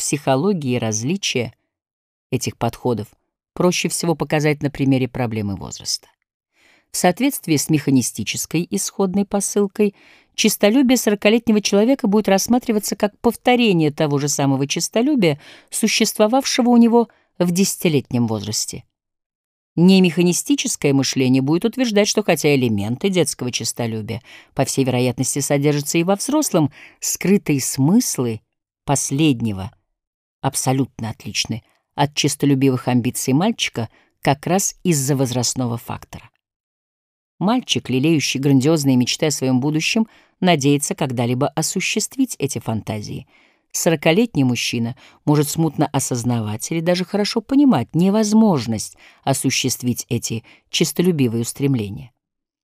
психологии различия этих подходов проще всего показать на примере проблемы возраста. В соответствии с механистической исходной посылкой, чистолюбие сорокалетнего человека будет рассматриваться как повторение того же самого чистолюбия, существовавшего у него в десятилетнем возрасте. Немеханистическое мышление будет утверждать, что хотя элементы детского честолюбия, по всей вероятности, содержатся и во взрослом, скрытые смыслы последнего абсолютно отличны от честолюбивых амбиций мальчика как раз из-за возрастного фактора. Мальчик, лелеющий грандиозные мечты о своем будущем, надеется когда-либо осуществить эти фантазии — Сорокалетний мужчина может смутно осознавать или даже хорошо понимать невозможность осуществить эти честолюбивые устремления.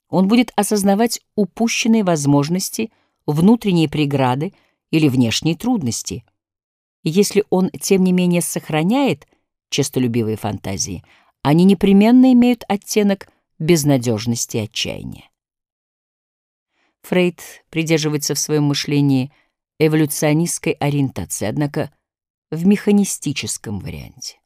Он будет осознавать упущенные возможности, внутренние преграды или внешние трудности. Если он, тем не менее, сохраняет честолюбивые фантазии, они непременно имеют оттенок безнадежности и отчаяния. Фрейд придерживается в своем мышлении – эволюционистской ориентации, однако в механистическом варианте.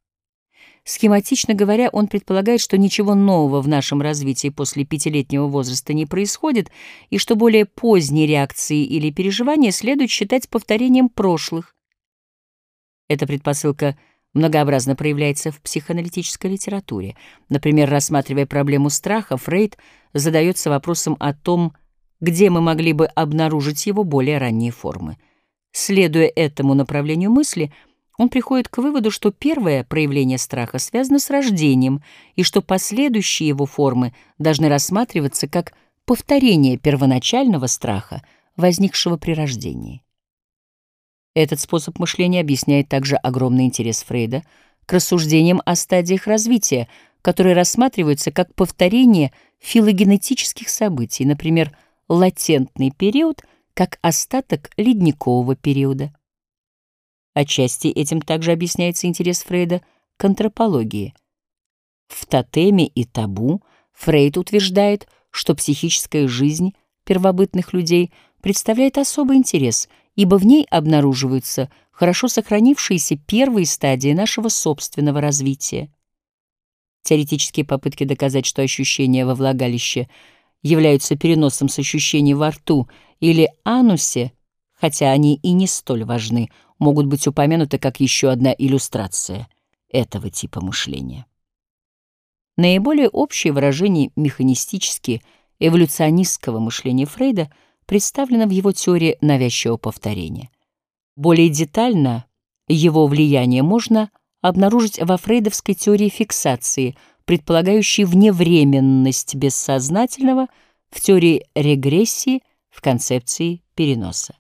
Схематично говоря, он предполагает, что ничего нового в нашем развитии после пятилетнего возраста не происходит, и что более поздние реакции или переживания следует считать повторением прошлых. Эта предпосылка многообразно проявляется в психоаналитической литературе. Например, рассматривая проблему страха, Фрейд задается вопросом о том, где мы могли бы обнаружить его более ранние формы. Следуя этому направлению мысли, он приходит к выводу, что первое проявление страха связано с рождением и что последующие его формы должны рассматриваться как повторение первоначального страха, возникшего при рождении. Этот способ мышления объясняет также огромный интерес Фрейда к рассуждениям о стадиях развития, которые рассматриваются как повторение филогенетических событий, например, латентный период как остаток ледникового периода. Отчасти этим также объясняется интерес Фрейда к антропологии. В «Тотеме и табу» Фрейд утверждает, что психическая жизнь первобытных людей представляет особый интерес, ибо в ней обнаруживаются хорошо сохранившиеся первые стадии нашего собственного развития. Теоретические попытки доказать, что ощущения во влагалище — являются переносом с ощущений во рту или анусе, хотя они и не столь важны, могут быть упомянуты как еще одна иллюстрация этого типа мышления. Наиболее общее выражение механистически эволюционистского мышления Фрейда представлено в его теории навязчивого повторения. Более детально его влияние можно обнаружить во фрейдовской теории фиксации – предполагающий вневременность бессознательного в теории регрессии в концепции переноса.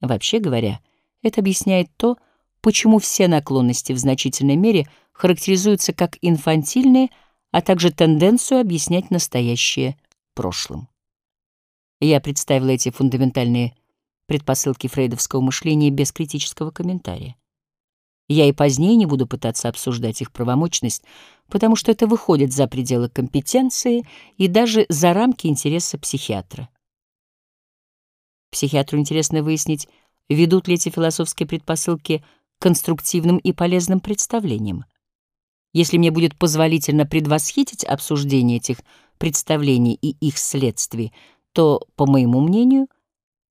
Вообще говоря, это объясняет то, почему все наклонности в значительной мере характеризуются как инфантильные, а также тенденцию объяснять настоящее прошлым. Я представила эти фундаментальные предпосылки фрейдовского мышления без критического комментария. Я и позднее не буду пытаться обсуждать их правомочность, потому что это выходит за пределы компетенции и даже за рамки интереса психиатра. Психиатру интересно выяснить, ведут ли эти философские предпосылки конструктивным и полезным представлениям. Если мне будет позволительно предвосхитить обсуждение этих представлений и их следствий, то, по моему мнению,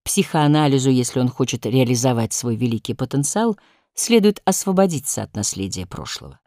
психоанализу, если он хочет реализовать свой великий потенциал — следует освободиться от наследия прошлого.